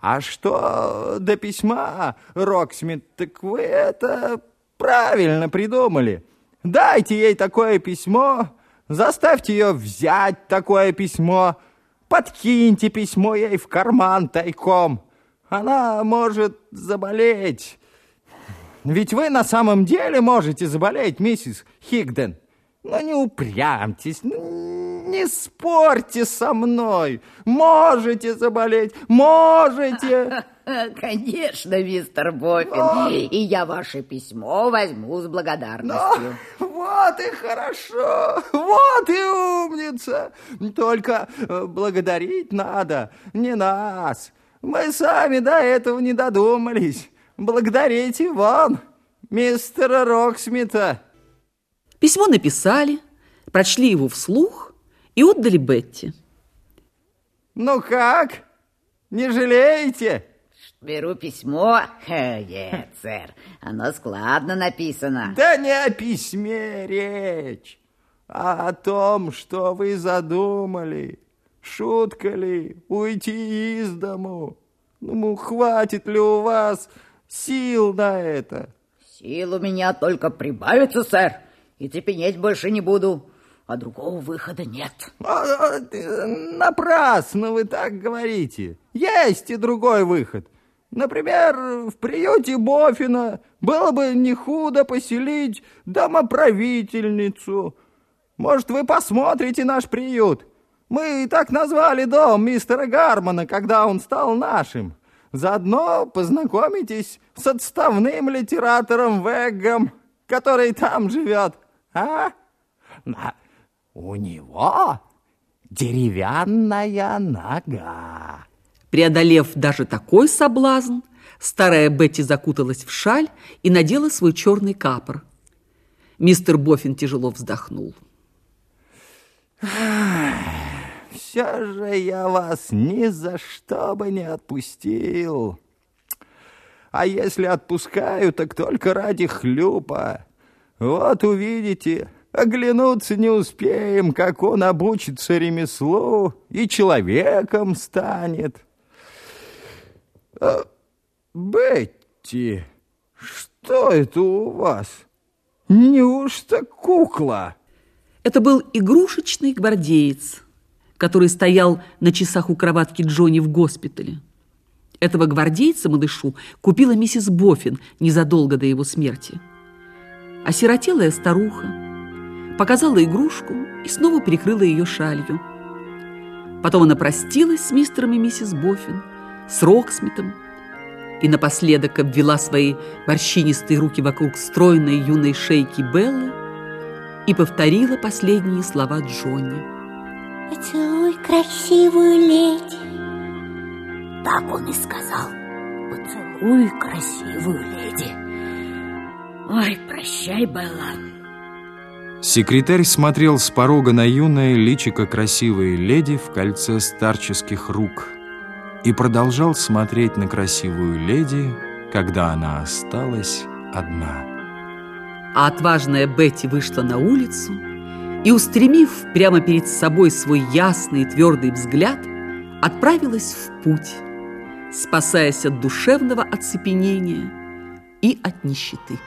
А что до письма, Роксмит, так вы это правильно придумали. Дайте ей такое письмо, заставьте ее взять такое письмо, подкиньте письмо ей в карман тайком. Она может заболеть. Ведь вы на самом деле можете заболеть, миссис Хигден. Но не упрямьтесь, не спорьте со мной. Можете заболеть, можете. Конечно, мистер Боффин. Но... И я ваше письмо возьму с благодарностью. Но... Вот и хорошо, вот и умница. Только э, благодарить надо не нас. Мы сами до этого не додумались. Благодарите вон, мистера Роксмита. Письмо написали, прочли его вслух и отдали Бетти. Ну как? Не жалеете? Беру письмо. Нет, сэр, оно складно написано. Да не о письме речь, а о том, что вы задумали. Шутка ли уйти из дому? Ну, хватит ли у вас сил на это? Сил у меня только прибавится, сэр и цепенеть больше не буду, а другого выхода нет. А, а, напрасно вы так говорите. Есть и другой выход. Например, в приюте Бофина было бы не худо поселить домоправительницу. Может, вы посмотрите наш приют? Мы так назвали дом мистера Гармона, когда он стал нашим. Заодно познакомитесь с отставным литератором Веггом, который там живет. А? У него деревянная нога. Преодолев даже такой соблазн, старая Бетти закуталась в шаль и надела свой черный капор. Мистер Боффин тяжело вздохнул. Все же я вас ни за что бы не отпустил. А если отпускаю, так только ради хлюпа. Вот увидите, оглянуться не успеем, как он обучится ремеслу и человеком станет. А, Бетти, что это у вас? Неужто кукла? Это был игрушечный гвардеец, который стоял на часах у кроватки Джонни в госпитале. Этого гвардейца малышу купила миссис Боффин незадолго до его смерти. Осиротелая старуха показала игрушку и снова прикрыла ее шалью. Потом она простилась с мистером и миссис Боффин, с Роксмитом, и напоследок обвила свои морщинистые руки вокруг стройной юной шейки Беллы и повторила последние слова Джонни. «Поцелуй красивую леди!» Так он и сказал. «Поцелуй красивую леди!» Ой, прощай, Белла. Секретарь смотрел с порога на юное личико красивой леди в кольце старческих рук и продолжал смотреть на красивую леди, когда она осталась одна. А отважная Бетти вышла на улицу и, устремив прямо перед собой свой ясный и твердый взгляд, отправилась в путь, спасаясь от душевного оцепенения и от нищеты.